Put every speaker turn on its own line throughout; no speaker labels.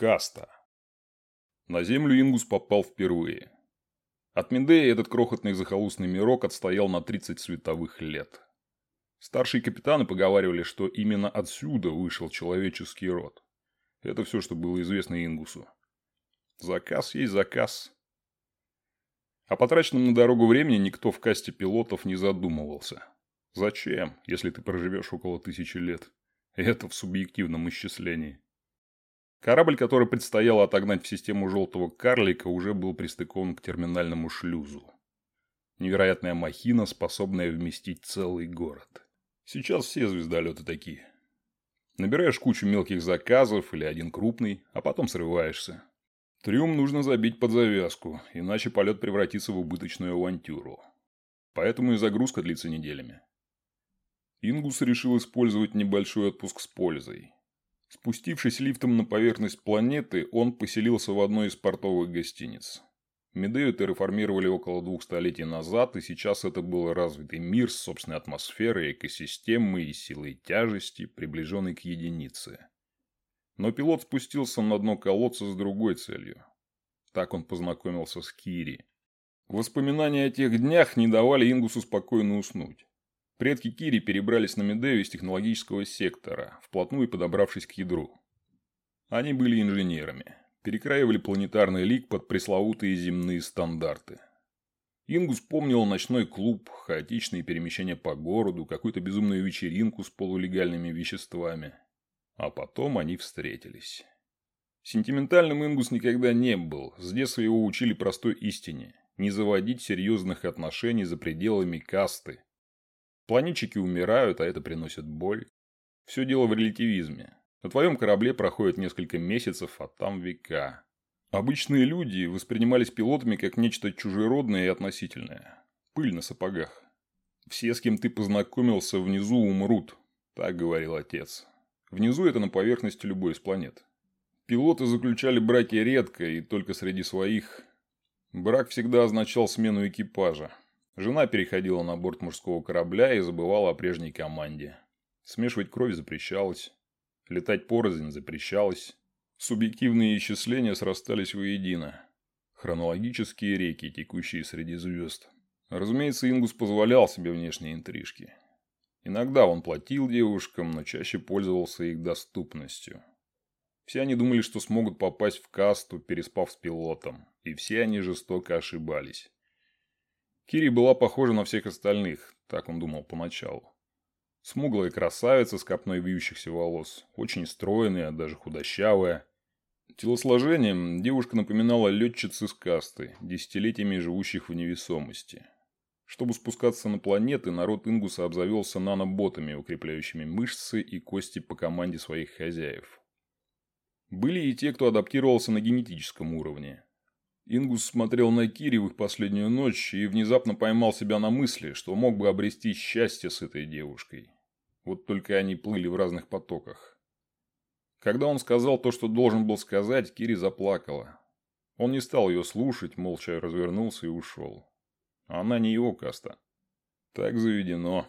Каста. На землю Ингус попал впервые. От Медеи этот крохотный захолустный мирок отстоял на 30 световых лет. Старшие капитаны поговаривали, что именно отсюда вышел человеческий род. Это все, что было известно Ингусу. Заказ есть заказ. О потраченном на дорогу времени никто в касте пилотов не задумывался. Зачем, если ты проживешь около тысячи лет? Это в субъективном исчислении. Корабль, который предстояло отогнать в систему желтого карлика, уже был пристыкован к терминальному шлюзу. Невероятная махина, способная вместить целый город. Сейчас все звездолеты такие. Набираешь кучу мелких заказов или один крупный, а потом срываешься. Трюм нужно забить под завязку, иначе полет превратится в убыточную авантюру. Поэтому и загрузка длится неделями. Ингус решил использовать небольшой отпуск с пользой. Спустившись лифтом на поверхность планеты, он поселился в одной из портовых гостиниц. Медею терраформировали около двух столетий назад, и сейчас это был развитый мир с собственной атмосферой, экосистемой и силой тяжести, приближенной к единице. Но пилот спустился на дно колодца с другой целью. Так он познакомился с Кири. Воспоминания о тех днях не давали Ингусу спокойно уснуть. Предки Кири перебрались на Медею из технологического сектора, вплотную подобравшись к ядру. Они были инженерами, перекраивали планетарный лик под пресловутые земные стандарты. Ингус помнил ночной клуб, хаотичные перемещения по городу, какую-то безумную вечеринку с полулегальными веществами. А потом они встретились. Сентиментальным Ингус никогда не был, с детства его учили простой истине – не заводить серьезных отношений за пределами касты, Планетчики умирают, а это приносит боль. Все дело в релятивизме. На твоем корабле проходит несколько месяцев, а там века. Обычные люди воспринимались пилотами как нечто чужеродное и относительное. Пыль на сапогах. Все, с кем ты познакомился, внизу умрут, так говорил отец. Внизу это на поверхности любой из планет. Пилоты заключали браки редко и только среди своих. Брак всегда означал смену экипажа. Жена переходила на борт мужского корабля и забывала о прежней команде. Смешивать кровь запрещалось. Летать порознь запрещалось. Субъективные исчисления срастались воедино. Хронологические реки, текущие среди звезд. Разумеется, Ингус позволял себе внешние интрижки. Иногда он платил девушкам, но чаще пользовался их доступностью. Все они думали, что смогут попасть в касту, переспав с пилотом. И все они жестоко ошибались. Кири была похожа на всех остальных, так он думал поначалу. Смуглая красавица с копной вьющихся волос, очень стройная, даже худощавая. Телосложением девушка напоминала летчицы с касты, десятилетиями живущих в невесомости. Чтобы спускаться на планеты, народ Ингуса обзавелся наноботами, укрепляющими мышцы и кости по команде своих хозяев. Были и те, кто адаптировался на генетическом уровне. Ингус смотрел на Кири в их последнюю ночь и внезапно поймал себя на мысли, что мог бы обрести счастье с этой девушкой. Вот только они плыли в разных потоках. Когда он сказал то, что должен был сказать, Кири заплакала. Он не стал ее слушать, молча развернулся и ушел. Она не его каста. Так заведено.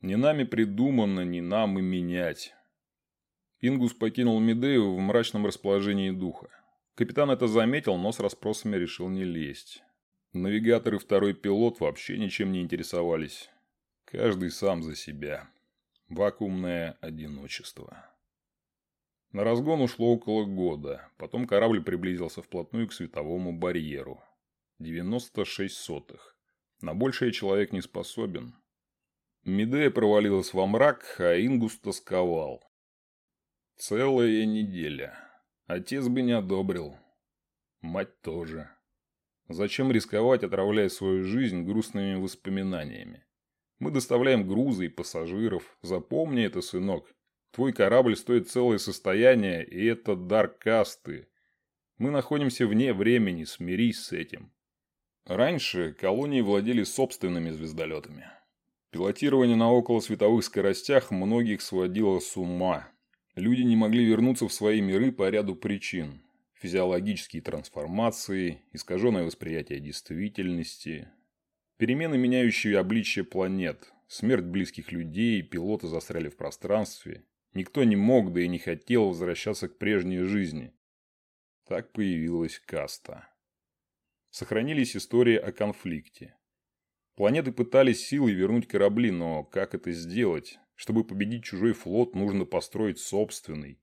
Не нами придумано, не нам и менять. Ингус покинул Медею в мрачном расположении духа. Капитан это заметил, но с расспросами решил не лезть. Навигатор и второй пилот вообще ничем не интересовались. Каждый сам за себя. Вакуумное одиночество. На разгон ушло около года. Потом корабль приблизился вплотную к световому барьеру. 96 сотых. На большее человек не способен. Медея провалилась во мрак, а Ингус тосковал. Целая неделя. Отец бы не одобрил. Мать тоже. Зачем рисковать, отравляя свою жизнь грустными воспоминаниями? Мы доставляем грузы и пассажиров. Запомни это, сынок. Твой корабль стоит целое состояние, и это дар касты. Мы находимся вне времени, смирись с этим. Раньше колонии владели собственными звездолетами. Пилотирование на околосветовых скоростях многих сводило с ума. Люди не могли вернуться в свои миры по ряду причин. Физиологические трансформации, искаженное восприятие действительности, перемены, меняющие обличие планет, смерть близких людей, пилоты застряли в пространстве. Никто не мог, да и не хотел возвращаться к прежней жизни. Так появилась каста. Сохранились истории о конфликте. Планеты пытались силой вернуть корабли, но как это сделать? Чтобы победить чужой флот, нужно построить собственный.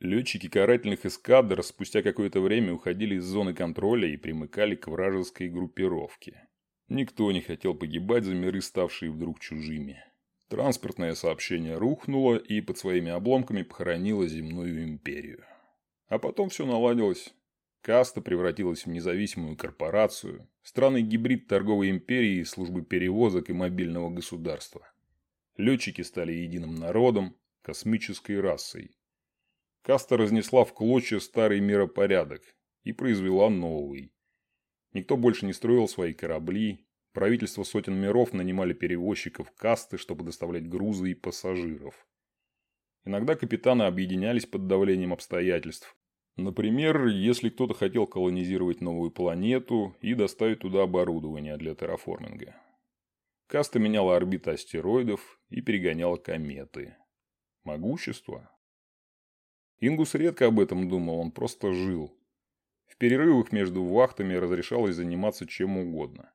Летчики карательных эскадр спустя какое-то время уходили из зоны контроля и примыкали к вражеской группировке. Никто не хотел погибать за миры, ставшие вдруг чужими. Транспортное сообщение рухнуло и под своими обломками похоронило земную империю. А потом все наладилось. Каста превратилась в независимую корпорацию, странный гибрид торговой империи, службы перевозок и мобильного государства. Летчики стали единым народом, космической расой. Каста разнесла в клочья старый миропорядок и произвела новый. Никто больше не строил свои корабли, правительства сотен миров нанимали перевозчиков касты, чтобы доставлять грузы и пассажиров. Иногда капитаны объединялись под давлением обстоятельств. Например, если кто-то хотел колонизировать новую планету и доставить туда оборудование для терраформинга. Каста меняла орбиты астероидов и перегоняла кометы. Могущество? Ингус редко об этом думал, он просто жил. В перерывах между вахтами разрешалось заниматься чем угодно.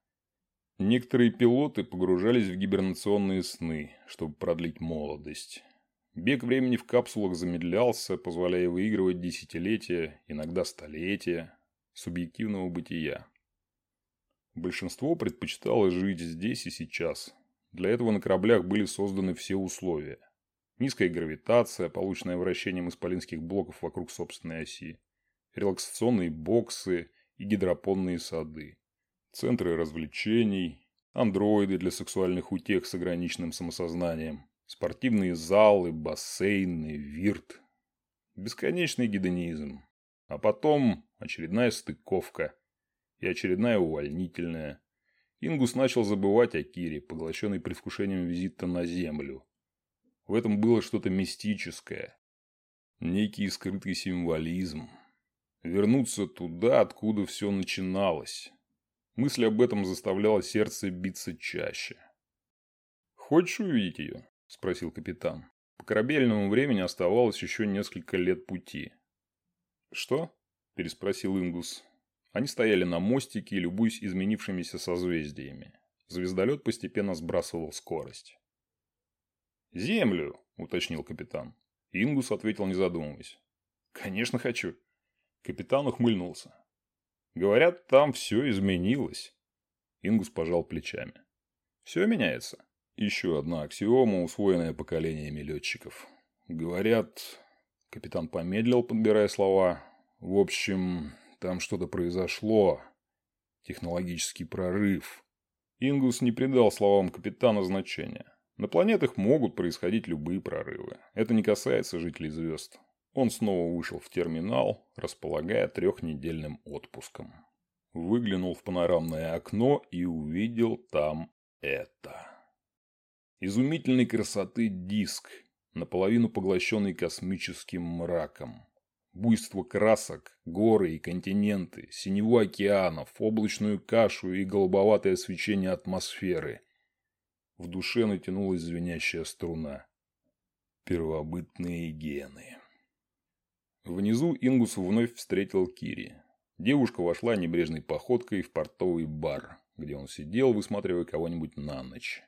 Некоторые пилоты погружались в гибернационные сны, чтобы продлить молодость. Бег времени в капсулах замедлялся, позволяя выигрывать десятилетия, иногда столетия, субъективного бытия. Большинство предпочитало жить здесь и сейчас. Для этого на кораблях были созданы все условия. Низкая гравитация, полученная вращением исполинских блоков вокруг собственной оси. Релаксационные боксы и гидропонные сады. Центры развлечений. Андроиды для сексуальных утех с ограниченным самосознанием. Спортивные залы, бассейны, вирт. Бесконечный гедонизм. А потом очередная стыковка – и очередная увольнительная. Ингус начал забывать о Кире, поглощенный предвкушением визита на Землю. В этом было что-то мистическое. Некий скрытый символизм. Вернуться туда, откуда все начиналось. Мысль об этом заставляла сердце биться чаще. «Хочешь увидеть ее?» – спросил капитан. По корабельному времени оставалось еще несколько лет пути. «Что?» – переспросил Ингус. Они стояли на мостике, любуясь изменившимися созвездиями. Звездолет постепенно сбрасывал скорость. «Землю!» – уточнил капитан. Ингус ответил, не задумываясь. «Конечно хочу». Капитан ухмыльнулся. «Говорят, там все изменилось». Ингус пожал плечами. «Все меняется». Еще одна аксиома, усвоенная поколениями летчиков. Говорят... Капитан помедлил, подбирая слова. В общем, там что-то произошло. Технологический прорыв. Ингус не придал словам капитана значения. На планетах могут происходить любые прорывы. Это не касается жителей звезд. Он снова вышел в терминал, располагая трехнедельным отпуском. Выглянул в панорамное окно и увидел там это. Изумительной красоты диск, наполовину поглощенный космическим мраком. Буйство красок, горы и континенты, синеву океанов, облачную кашу и голубоватое свечение атмосферы. В душе натянулась звенящая струна. Первобытные гены. Внизу Ингус вновь встретил Кири. Девушка вошла небрежной походкой в портовый бар, где он сидел, высматривая кого-нибудь на ночь.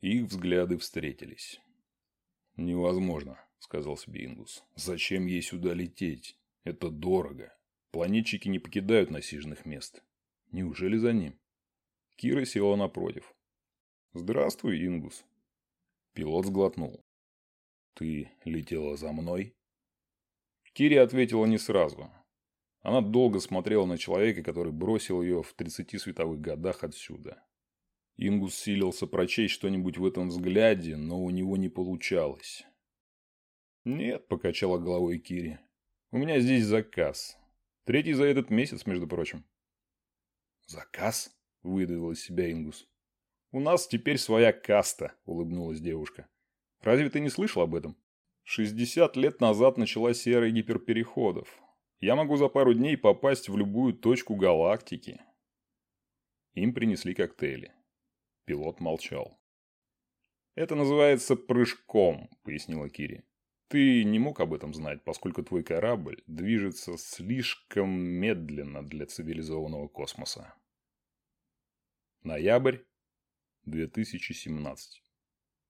Их взгляды встретились. Невозможно. – сказал себе. «Зачем ей сюда лететь? Это дорого. Планетчики не покидают насиженных мест. Неужели за ним?» Кира села напротив. «Здравствуй, Ингус». Пилот сглотнул. «Ты летела за мной?» Кири ответила не сразу. Она долго смотрела на человека, который бросил ее в тридцати световых годах отсюда. Ингус силился прочесть что-нибудь в этом взгляде, но у него не получалось. «Нет», – покачала головой Кири. «У меня здесь заказ. Третий за этот месяц, между прочим». «Заказ?» – выдавил из себя Ингус. «У нас теперь своя каста», – улыбнулась девушка. «Разве ты не слышал об этом? Шестьдесят лет назад началась эра гиперпереходов. Я могу за пару дней попасть в любую точку галактики». Им принесли коктейли. Пилот молчал. «Это называется прыжком», – пояснила Кири. Ты не мог об этом знать, поскольку твой корабль движется слишком медленно для цивилизованного космоса. Ноябрь 2017